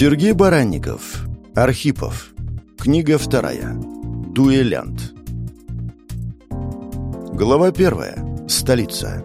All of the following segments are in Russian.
Сергей Баранников. Архипов. Книга вторая. Дуэлянт. Глава первая. Столица.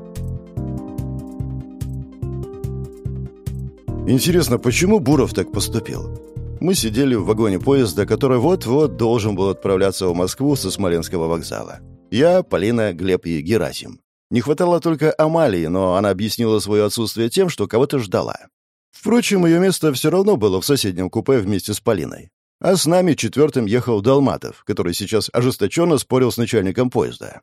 Интересно, почему Буров так поступил? Мы сидели в вагоне поезда, который вот-вот должен был отправляться в Москву со Смоленского вокзала. Я, Полина, Глеб и Герасим. Не хватало только Амалии, но она объяснила свое отсутствие тем, что кого-то ждала. Впрочем, ее место все равно было в соседнем купе вместе с Полиной. А с нами четвертым ехал Далматов, который сейчас ожесточенно спорил с начальником поезда.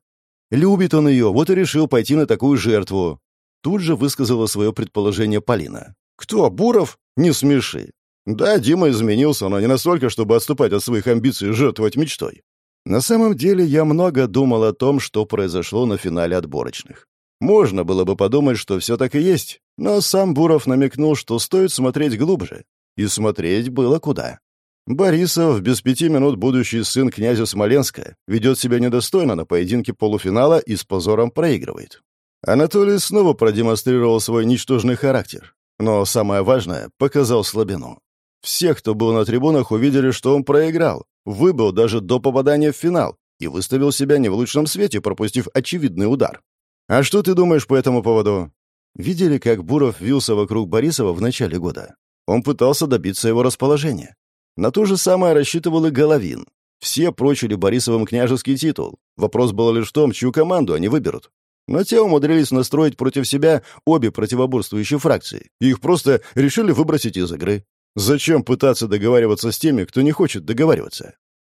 Любит он ее, вот и решил пойти на такую жертву. Тут же высказала свое предположение Полина. «Кто, Буров? Не смеши. Да, Дима изменился, но не настолько, чтобы отступать от своих амбиций и жертвовать мечтой. На самом деле я много думал о том, что произошло на финале отборочных. Можно было бы подумать, что все так и есть, но сам Буров намекнул, что стоит смотреть глубже. И смотреть было куда. Борисов, без пяти минут будущий сын князя Смоленска, ведет себя недостойно на поединке полуфинала и с позором проигрывает. Анатолий снова продемонстрировал свой ничтожный характер. Но самое важное — показал слабину. Все, кто был на трибунах, увидели, что он проиграл, выбыл даже до попадания в финал и выставил себя не в лучшем свете, пропустив очевидный удар. «А что ты думаешь по этому поводу?» Видели, как Буров вился вокруг Борисова в начале года? Он пытался добиться его расположения. На то же самое рассчитывал и Головин. Все прочили Борисовым княжеский титул. Вопрос был лишь в том, чью команду они выберут. Но те умудрились настроить против себя обе противоборствующие фракции. Их просто решили выбросить из игры. Зачем пытаться договариваться с теми, кто не хочет договариваться?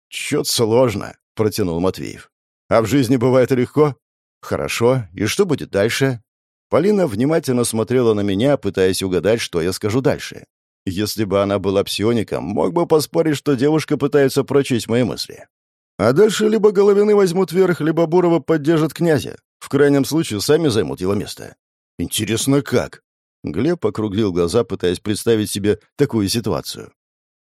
«Чё-то сложно», — протянул Матвеев. «А в жизни бывает легко?» «Хорошо. И что будет дальше?» Полина внимательно смотрела на меня, пытаясь угадать, что я скажу дальше. Если бы она была псиоником, мог бы поспорить, что девушка пытается прочесть мои мысли. А дальше либо Головины возьмут верх, либо Бурова поддержат князя. В крайнем случае, сами займут его место. Интересно, как? Глеб округлил глаза, пытаясь представить себе такую ситуацию.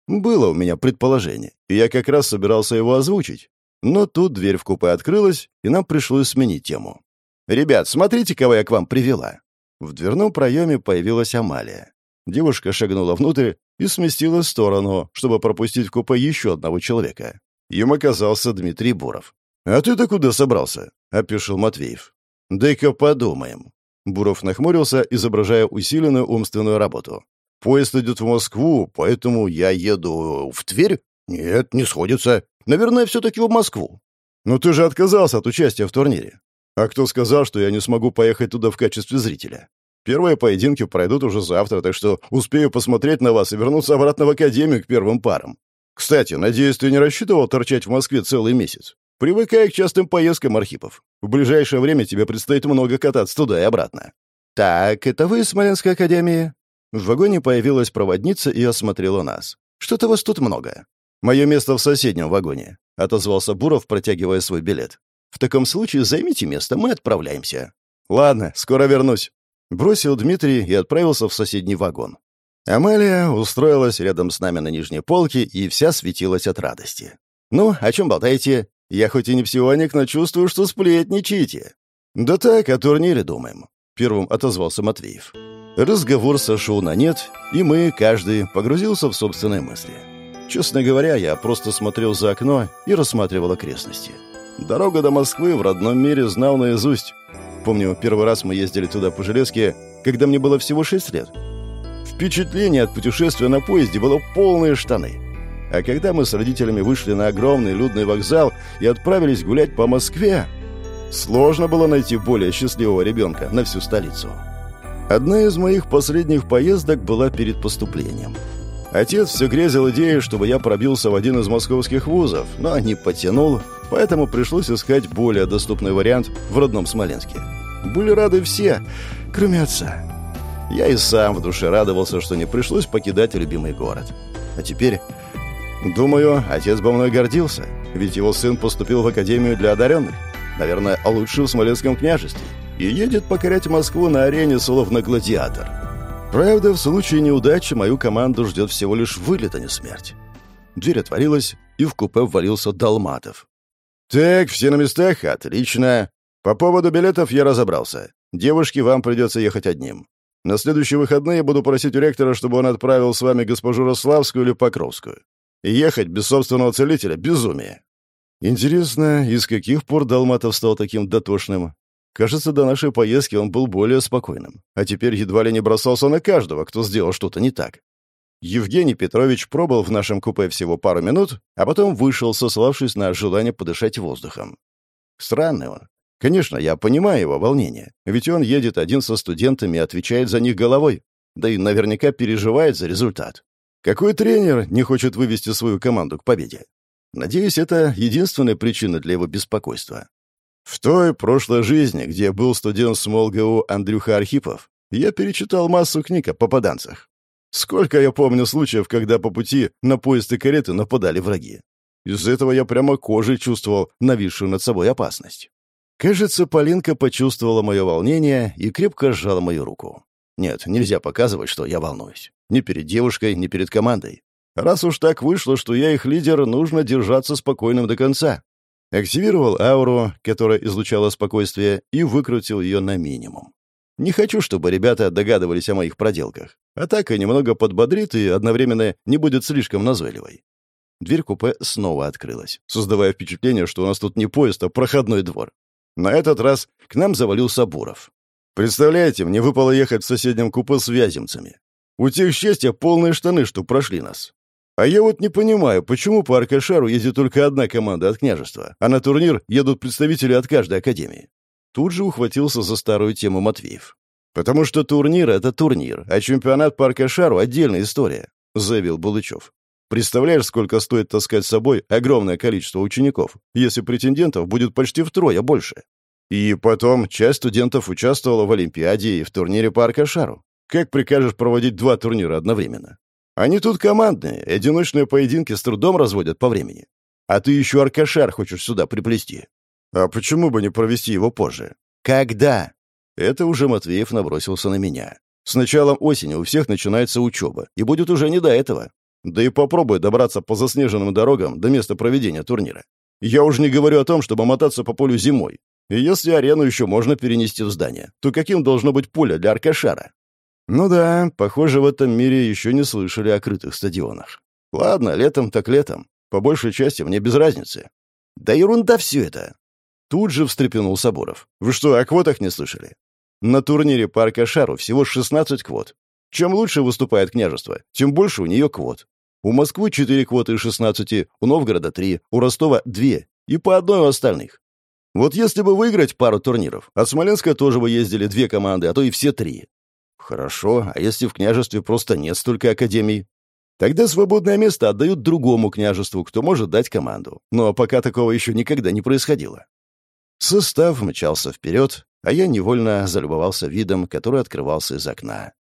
Было у меня предположение, и я как раз собирался его озвучить. Но тут дверь в купе открылась, и нам пришлось сменить тему. «Ребят, смотрите, кого я к вам привела!» В дверном проеме появилась Амалия. Девушка шагнула внутрь и сместила в сторону, чтобы пропустить в купе еще одного человека. Им оказался Дмитрий Буров. «А ты-то куда собрался?» — опешил Матвеев. «Дай-ка подумаем». Буров нахмурился, изображая усиленную умственную работу. «Поезд идет в Москву, поэтому я еду в Тверь?» «Нет, не сходится. Наверное, все-таки в Москву». «Но ты же отказался от участия в турнире. А кто сказал, что я не смогу поехать туда в качестве зрителя? Первые поединки пройдут уже завтра, так что успею посмотреть на вас и вернуться обратно в академию к первым парам. Кстати, надеюсь, ты не рассчитывал торчать в Москве целый месяц? Привыкай к частым поездкам, Архипов. В ближайшее время тебе предстоит много кататься туда и обратно. Так, это вы из Смоленской академии? В вагоне появилась проводница и осмотрела нас. Что-то вас тут много. Мое место в соседнем вагоне, отозвался Буров, протягивая свой билет. В таком случае займите место, мы отправляемся». «Ладно, скоро вернусь», — бросил Дмитрий и отправился в соседний вагон. Амалия устроилась рядом с нами на нижней полке и вся светилась от радости. «Ну, о чем болтаете? Я хоть и не псионик, но чувствую, что сплетничаете». «Да так, о турнире думаем», — первым отозвался Матвеев. Разговор сошел на нет, и мы, каждый, погрузился в собственные мысли. Честно говоря, я просто смотрел за окно и рассматривал окрестности. Дорога до Москвы в родном мире знал наизусть. Помню, первый раз мы ездили туда по железке, когда мне было всего шесть лет. Впечатление от путешествия на поезде было полные штаны. А когда мы с родителями вышли на огромный людный вокзал и отправились гулять по Москве, сложно было найти более счастливого ребенка на всю столицу. Одна из моих последних поездок была перед поступлением. Отец все грезил идеей, чтобы я пробился в один из московских вузов, но не потянул, поэтому пришлось искать более доступный вариант в родном Смоленске. Были рады все, кроме отца. Я и сам в душе радовался, что не пришлось покидать любимый город. А теперь, думаю, отец бы мной гордился, ведь его сын поступил в Академию для одаренных, наверное, лучший в Смоленском княжестве, и едет покорять Москву на арене словно гладиатор. Правда, в случае неудачи мою команду ждет всего лишь вылет, а не смерть. Дверь отворилась, и в купе ввалился Далматов. «Так, все на местах? Отлично. По поводу билетов я разобрался. Девушке вам придется ехать одним. На следующие выходные буду просить у ректора, чтобы он отправил с вами госпожу Рославскую или Покровскую. Ехать без собственного целителя — безумие. Интересно, из каких пор Далматов стал таким дотошным? Кажется, до нашей поездки он был более спокойным, а теперь едва ли не бросался на каждого, кто сделал что-то не так. Евгений Петрович пробыл в нашем купе всего пару минут, а потом вышел, сославшись на желание подышать воздухом. Странный он. Конечно, я понимаю его волнение, ведь он едет один со студентами и отвечает за них головой, да и наверняка переживает за результат. Какой тренер не хочет вывести свою команду к победе? Надеюсь, это единственная причина для его беспокойства. В той прошлой жизни, где был студент с МолГУ Андрюха Архипов, я перечитал массу книг о попаданцах. Сколько я помню случаев, когда по пути на поезд и кареты нападали враги. Из-за этого я прямо кожей чувствовал нависшую над собой опасность. Кажется, Полинка почувствовала мое волнение и крепко сжала мою руку. Нет, нельзя показывать, что я волнуюсь. Ни перед девушкой, ни перед командой. Раз уж так вышло, что я их лидер, нужно держаться спокойным до конца. Активировал ауру, которая излучала спокойствие, и выкрутил ее на минимум. Не хочу, чтобы ребята догадывались о моих проделках. Атака немного подбодрит и одновременно не будет слишком назойливой. Дверь купе снова открылась, создавая впечатление, что у нас тут не поезд, а проходной двор. На этот раз к нам завалился Буров. Представляете, мне выпало ехать в соседнем купе с вяземцами. У тех счастья полные штаны, что прошли нас. А я вот не понимаю, почему по Аркашару ездит только одна команда от княжества, а на турнир едут представители от каждой академии. Тут же ухватился за старую тему Матвеев. «Потому что турнир — это турнир, а чемпионат по Аркашару — отдельная история», — заявил Булычев. Представляешь, сколько стоит таскать с собой огромное количество учеников, если претендентов будет почти втрое больше? И потом, часть студентов участвовала в Олимпиаде и в турнире по Аркашару. Как прикажешь проводить два турнира одновременно? Они тут командные, одиночные поединки с трудом разводят по времени. А ты еще Аркашар хочешь сюда приплести. А почему бы не провести его позже? Когда? Это уже Матвеев набросился на меня. С началом осени у всех начинается учеба, и будет уже не до этого. Да и попробуй добраться по заснеженным дорогам до места проведения турнира. Я уже не говорю о том, чтобы мотаться по полю зимой. И если арену еще можно перенести в здание, то каким должно быть поле для Аркашара? Ну да, похоже, в этом мире еще не слышали о крытых стадионах. Ладно, летом так летом. По большей части мне без разницы. Да ерунда все это. Тут же встрепенул Соборов. Вы что, о квотах не слышали? На турнире по Аркашару всего 16 квот. Чем лучше выступает княжество, тем больше у нее квот. У Москвы 4 квоты из 16, у Новгорода 3, у Ростова 2 и по одной у остальных. Вот если бы выиграть пару турниров, от Смоленска тоже бы ездили две команды, а то и все три. Хорошо, а если в княжестве просто нет столько академий? Тогда свободное место отдают другому княжеству, кто может дать команду. Но пока такого еще никогда не происходило. Состав мчался вперед, а я невольно залюбовался видом, который открывался из окна.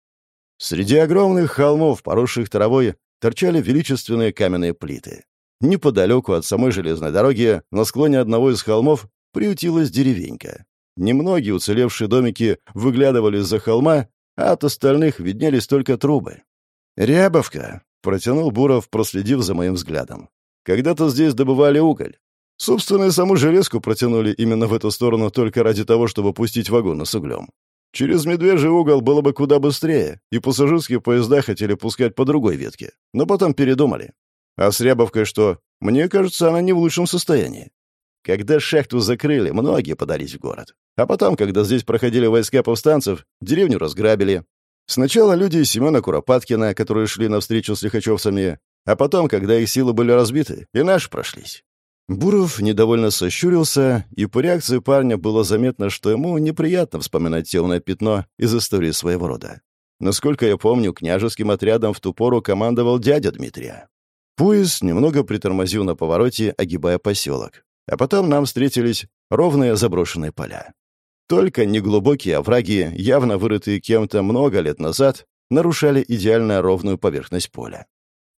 Среди огромных холмов, поросших травой, торчали величественные каменные плиты. Неподалеку от самой железной дороги, на склоне одного из холмов, приютилась деревенька. Немногие уцелевшие домики выглядывали из-за холма, а от остальных виднелись только трубы. «Рябовка», — протянул Буров, проследив за моим взглядом. «Когда-то здесь добывали уголь. Собственно, и саму железку протянули именно в эту сторону только ради того, чтобы пустить вагоны с углем. Через Медвежий угол было бы куда быстрее, и пассажирские поезда хотели пускать по другой ветке, но потом передумали. А с Рябовкой что? Мне кажется, она не в лучшем состоянии. Когда шахту закрыли, многие подались в город. А потом, когда здесь проходили войска повстанцев, деревню разграбили. Сначала люди Семена Куропаткина, которые шли навстречу с лихачевцами, а потом, когда их силы были разбиты, и наши прошлись. Буров недовольно сощурился, и по реакции парня было заметно, что ему неприятно вспоминать темное пятно из истории своего рода. Насколько я помню, княжеским отрядом в ту пору командовал дядя Дмитрия. Поезд немного притормозил на повороте, огибая поселок. А потом нам встретились ровные заброшенные поля. Только неглубокие овраги, явно вырытые кем-то много лет назад, нарушали идеально ровную поверхность поля.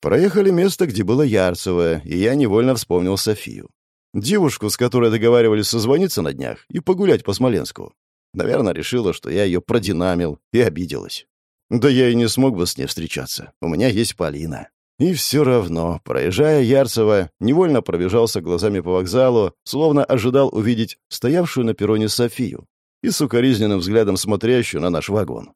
Проехали место, где было Ярцево, и я невольно вспомнил Софию. Девушку, с которой договаривались созвониться на днях и погулять по Смоленску. Наверное, решила, что я ее продинамил, и обиделась. Да я и не смог бы с ней встречаться. У меня есть Полина. И все равно, проезжая Ярцево, невольно пробежался глазами по вокзалу, словно ожидал увидеть стоявшую на перроне Софию и с укоризненным взглядом смотрящую на наш вагон.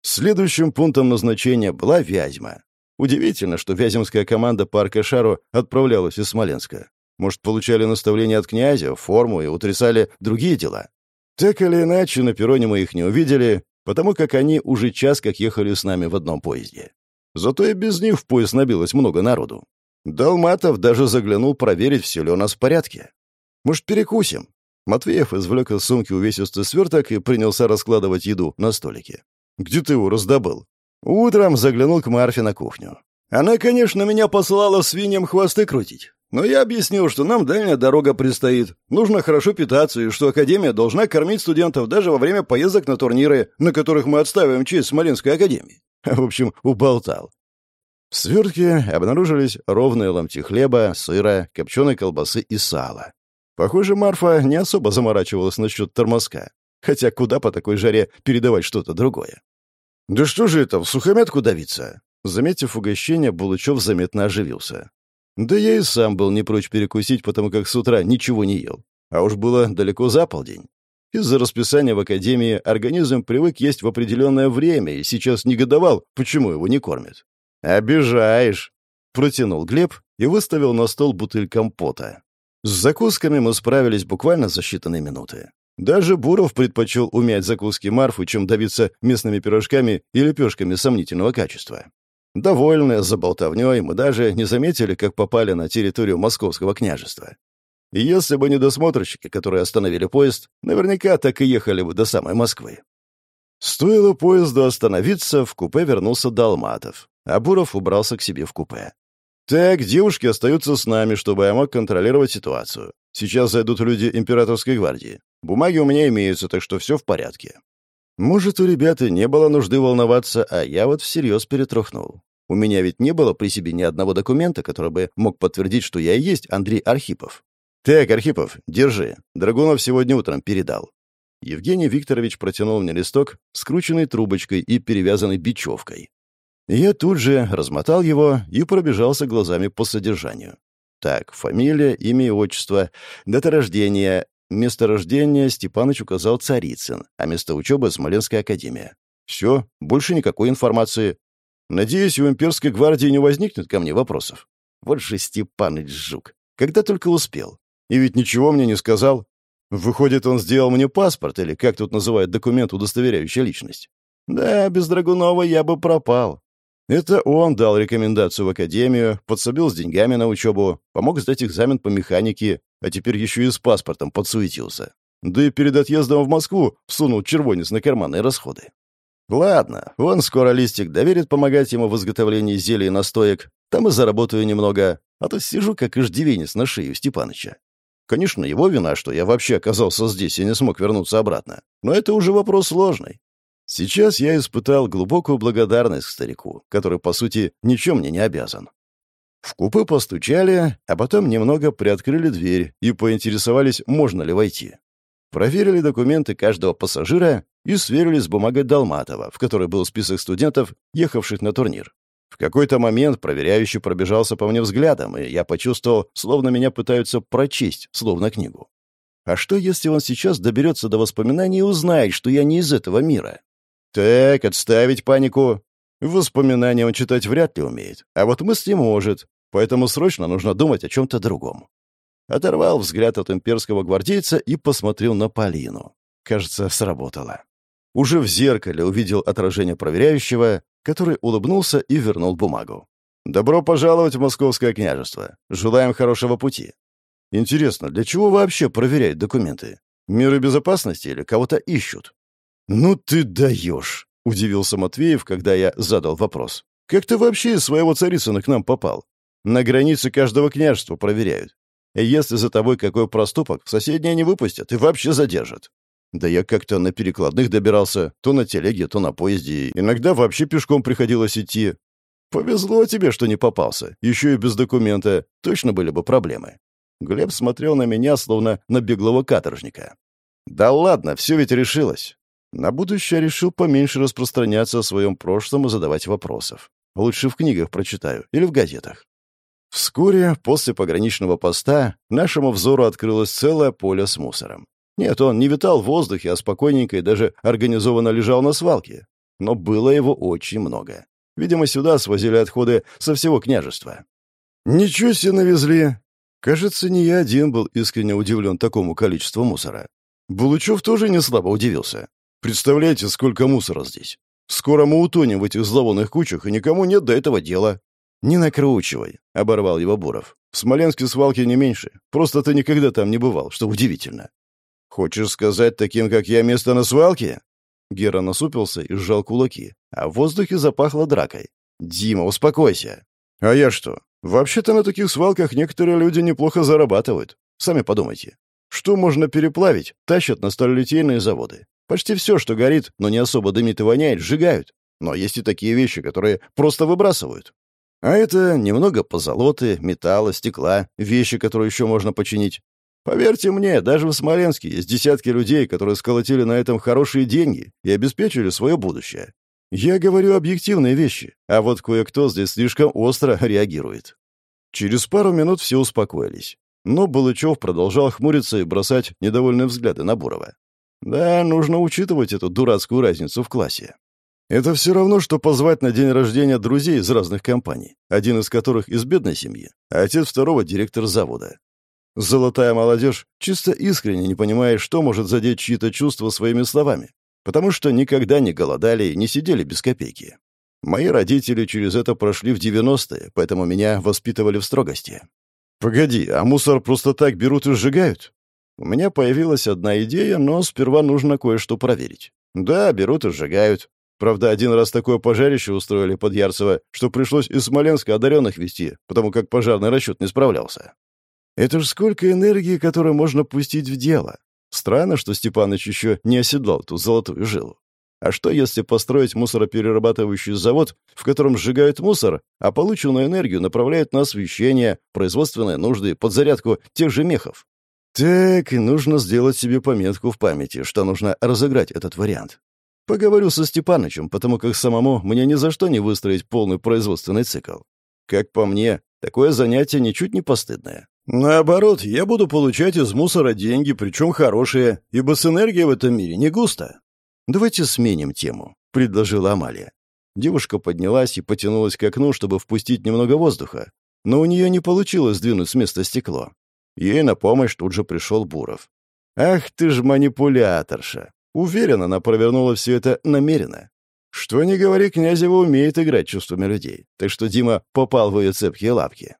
Следующим пунктом назначения была Вязьма. Удивительно, что вяземская команда по Аркашару отправлялась из Смоленска. Может, получали наставления от князя, форму и утрясали другие дела? Так или иначе, на перроне мы их не увидели, потому как они уже час как ехали с нами в одном поезде. Зато и без них в поезд набилось много народу. Долматов даже заглянул проверить, все ли у нас в порядке. Может, перекусим? Матвеев извлек из сумки увесистый сверток и принялся раскладывать еду на столике. «Где ты его раздобыл?» Утром заглянул к Марфе на кухню. Она, конечно, меня посылала свиньям хвосты крутить. Но я объяснил, что нам дальняя дорога предстоит. Нужно хорошо питаться, и что Академия должна кормить студентов даже во время поездок на турниры, на которых мы отставим честь Смоленской Академии. В общем, уболтал. В свертке обнаружились ровные ломти хлеба, сыра, копченой колбасы и сала. Похоже, Марфа не особо заморачивалась насчет тормозка. Хотя куда по такой жаре передавать что-то другое? «Да что же это, в сухомятку давиться?» Заметив угощение, Булычев заметно оживился. Да я и сам был не прочь перекусить, потому как с утра ничего не ел. А уж было далеко за полдень. Из-за расписания в академии организм привык есть в определенное время и сейчас негодовал, почему его не кормят. «Обижаешь!» — протянул Глеб и выставил на стол бутыль компота. С закусками мы справились буквально за считанные минуты. Даже Буров предпочел умять закуски Марфы, чем давиться местными пирожками и лепешками сомнительного качества. Довольные за болтовнёй, мы даже не заметили, как попали на территорию Московского княжества. И если бы не досмотрщики, которые остановили поезд, наверняка так и ехали бы до самой Москвы. Стоило поезду остановиться, в купе вернулся Далматов а Буров убрался к себе в купе. «Так, девушки остаются с нами, чтобы я мог контролировать ситуацию. Сейчас зайдут люди императорской гвардии. Бумаги у меня имеются, так что все в порядке». Может, у ребят и не было нужды волноваться, а я вот всерьез перетрухнул. У меня ведь не было при себе ни одного документа, который бы мог подтвердить, что я и есть Андрей Архипов. «Так, Архипов, держи. Драгунов сегодня утром передал». Евгений Викторович протянул мне листок, скрученный трубочкой и перевязанный бечевкой. Я тут же размотал его и пробежался глазами по содержанию. Так, фамилия, имя и отчество, дата рождения. Место рождения Степаныч указал Царицын, а место учебы — Смоленская академия. Все, больше никакой информации. Надеюсь, у имперской гвардии не возникнет ко мне вопросов. Вот же Степаныч жук. Когда только успел. И ведь ничего мне не сказал. Выходит, он сделал мне паспорт, или как тут называют документ, удостоверяющий личность. Да, без Драгунова я бы пропал. Это он дал рекомендацию в академию, подсобил с деньгами на учебу, помог сдать экзамен по механике, а теперь еще и с паспортом подсуетился. Да и перед отъездом в Москву всунул червонец на карманные расходы. Ладно, он скоро листик доверит помогать ему в изготовлении зелий и настоек, там и заработаю немного, а то сижу как иждивенец на шею Степаныча. Конечно, его вина, что я вообще оказался здесь и не смог вернуться обратно. Но это уже вопрос сложный. Сейчас я испытал глубокую благодарность к старику, который, по сути, ничем мне не обязан. В купе постучали, а потом немного приоткрыли дверь и поинтересовались, можно ли войти. Проверили документы каждого пассажира и сверили с бумагой Долматова, в которой был список студентов, ехавших на турнир. В какой-то момент проверяющий пробежался по мне взглядом, и я почувствовал, словно меня пытаются прочесть, словно книгу. А что, если он сейчас доберется до воспоминаний и узнает, что я не из этого мира? Так, отставить панику. Воспоминания он читать вряд ли умеет, а вот мысли может, поэтому срочно нужно думать о чем-то другом. Оторвал взгляд от имперского гвардейца и посмотрел на Полину. Кажется, сработало. Уже в зеркале увидел отражение проверяющего, который улыбнулся и вернул бумагу. «Добро пожаловать в Московское княжество. Желаем хорошего пути». Интересно, для чего вообще проверяют документы? Меры безопасности или кого-то ищут? «Ну ты даешь!» — удивился Матвеев, когда я задал вопрос. «Как ты вообще из своего Царицына к нам попал? На границе каждого княжества проверяют. Если за тобой какой проступок, соседние не выпустят и вообще задержат. Да я как-то на перекладных добирался, то на телеге, то на поезде. Иногда вообще пешком приходилось идти. Повезло тебе, что не попался. Еще и без документа. Точно были бы проблемы. Глеб смотрел на меня, словно на беглого каторжника. «Да ладно, все ведь решилось. На будущее решил поменьше распространяться о своем прошлом и задавать вопросов. Лучше в книгах прочитаю или в газетах. Вскоре, после пограничного поста, нашему взору открылось целое поле с мусором. Нет, он не витал в воздухе, а спокойненько и даже организованно лежал на свалке. но было его очень много. Видимо, сюда свозили отходы со всего княжества. «Ничего себе навезли!» Кажется, не я один был искренне удивлен такому количеству мусора. Булычев тоже не слабо удивился. «Представляете, сколько мусора здесь? Скоро мы утонем в этих зловонных кучах, и никому нет до этого дела». «Не накручивай», — оборвал его Буров. «В Смоленске свалки не меньше. Просто ты никогда там не бывал, что удивительно». «Хочешь сказать таким, как я, место на свалке?» Гера насупился и сжал кулаки, а в воздухе запахло дракой. «Дима, успокойся!» «А я что? Вообще-то на таких свалках некоторые люди неплохо зарабатывают. Сами подумайте. Что можно переплавить, тащат на сталелитейные заводы. Почти все, что горит, но не особо дымит и воняет, сжигают. Но есть и такие вещи, которые просто выбрасывают. А это немного позолоты, металла, стекла, вещи, которые еще можно починить. Поверьте мне, даже в Смоленске есть десятки людей, которые сколотили на этом хорошие деньги и обеспечили свое будущее. Я говорю объективные вещи, а вот кое-кто здесь слишком остро реагирует. Через пару минут все успокоились. Но Балычев продолжал хмуриться и бросать недовольные взгляды на Бурова. Да, нужно учитывать эту дурацкую разницу в классе. Это все равно, что позвать на день рождения друзей из разных компаний, один из которых из бедной семьи, а отец второго — директор завода. Золотая молодежь чисто искренне не понимает, что может задеть чьи-то чувства своими словами, потому что никогда не голодали и не сидели без копейки. Мои родители через это прошли в 90-е, поэтому меня воспитывали в строгости. «Погоди, а мусор просто так берут и сжигают?» У меня появилась одна идея, но сперва нужно кое-что проверить. Да, берут и сжигают. Правда, один раз такое пожарище устроили под Ярцево, что пришлось из Смоленска одаренных везти, потому как пожарный расчет не справлялся. Это ж сколько энергии, которую можно пустить в дело. Странно, что Степаныч еще не оседлал эту золотую жилу. А что, если построить мусороперерабатывающий завод, в котором сжигают мусор, а полученную энергию направляют на освещение, производственные нужды, подзарядку тех же мехов? Так, нужно сделать себе пометку в памяти, что нужно разыграть этот вариант. Поговорю со Степанычем, потому как самому мне ни за что не выстроить полный производственный цикл. Как по мне, такое занятие ничуть не постыдное. Наоборот, я буду получать из мусора деньги, причем хорошие, ибо с энергией в этом мире не густо. Давайте сменим тему, предложила Амалия. Девушка поднялась и потянулась к окну, чтобы впустить немного воздуха, но у нее не получилось сдвинуть с места стекло. Ей на помощь тут же пришел Буров. «Ах ты ж манипуляторша!» Уверена, она провернула все это намеренно. Что ни говори, Князева умеет играть чувствами людей, так что Дима попал в ее цепкие лапки.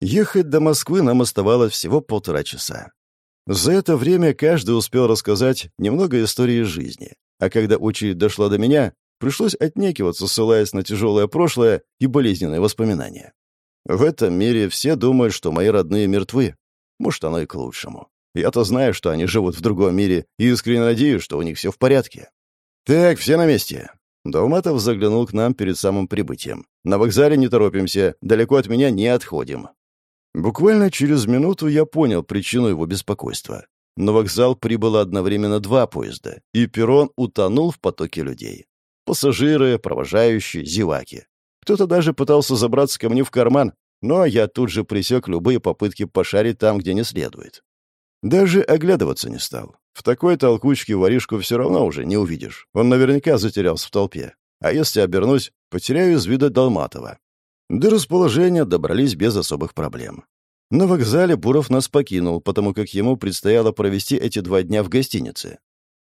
Ехать до Москвы нам оставалось всего полтора часа. За это время каждый успел рассказать немного истории жизни, а когда очередь дошла до меня, пришлось отнекиваться, ссылаясь на тяжелое прошлое и болезненные воспоминания. В этом мире все думают, что мои родные мертвы. Может, оно и к лучшему. Я-то знаю, что они живут в другом мире, и искренне надеюсь, что у них все в порядке. «Так, все на месте». Долматов заглянул к нам перед самым прибытием. «На вокзале не торопимся, далеко от меня не отходим». Буквально через минуту я понял причину его беспокойства. На вокзал прибыло одновременно два поезда, и перрон утонул в потоке людей. Пассажиры, провожающие, зеваки. Кто-то даже пытался забраться ко мне в карман, но я тут же пресек любые попытки пошарить там, где не следует. Даже оглядываться не стал. В такой толкучке воришку все равно уже не увидишь. Он наверняка затерялся в толпе. А если обернусь, потеряю из вида Долматова. До расположения добрались без особых проблем. На вокзале Буров нас покинул, потому как ему предстояло провести эти два дня в гостинице.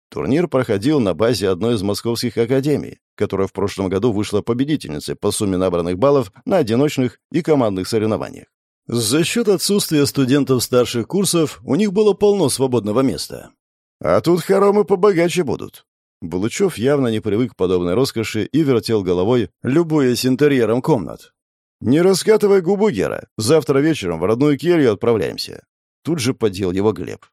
Турнир проходил на базе одной из московских академий, которая в прошлом году вышла победительницей по сумме набранных баллов на одиночных и командных соревнованиях. За счет отсутствия студентов старших курсов у них было полно свободного места. А тут хоромы побогаче будут. Булычев явно не привык к подобной роскоши и вертел головой, любуясь интерьером комнат. «Не раскатывай губу, Гера. Завтра вечером в родную келью отправляемся». Тут же подел его Глеб.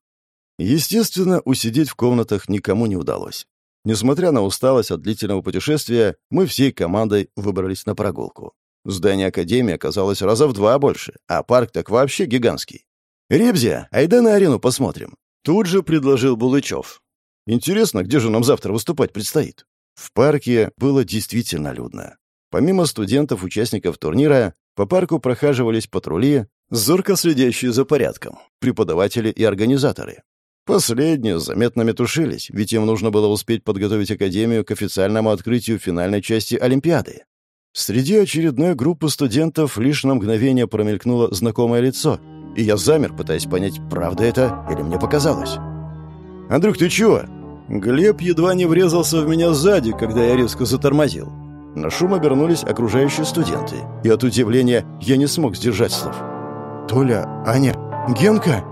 Естественно, усидеть в комнатах никому не удалось. Несмотря на усталость от длительного путешествия, мы всей командой выбрались на прогулку. Здание Академии оказалось раза в два больше, а парк так вообще гигантский. «Ребзя, айда на арену посмотрим», — тут же предложил Булычев. «Интересно, где же нам завтра выступать предстоит?» В парке было действительно людно. Помимо студентов-участников турнира, по парку прохаживались патрули, зорко следящие за порядком, преподаватели и организаторы. Последние заметно метушились, ведь им нужно было успеть подготовить Академию к официальному открытию финальной части Олимпиады. Среди очередной группы студентов лишь на мгновение промелькнуло знакомое лицо, и я замер, пытаясь понять, правда это или мне показалось. «Андрюх, ты чего?» Глеб едва не врезался в меня сзади, когда я резко затормозил. На шум обернулись окружающие студенты, и от удивления я не смог сдержать слов. «Толя, Аня, Генка!»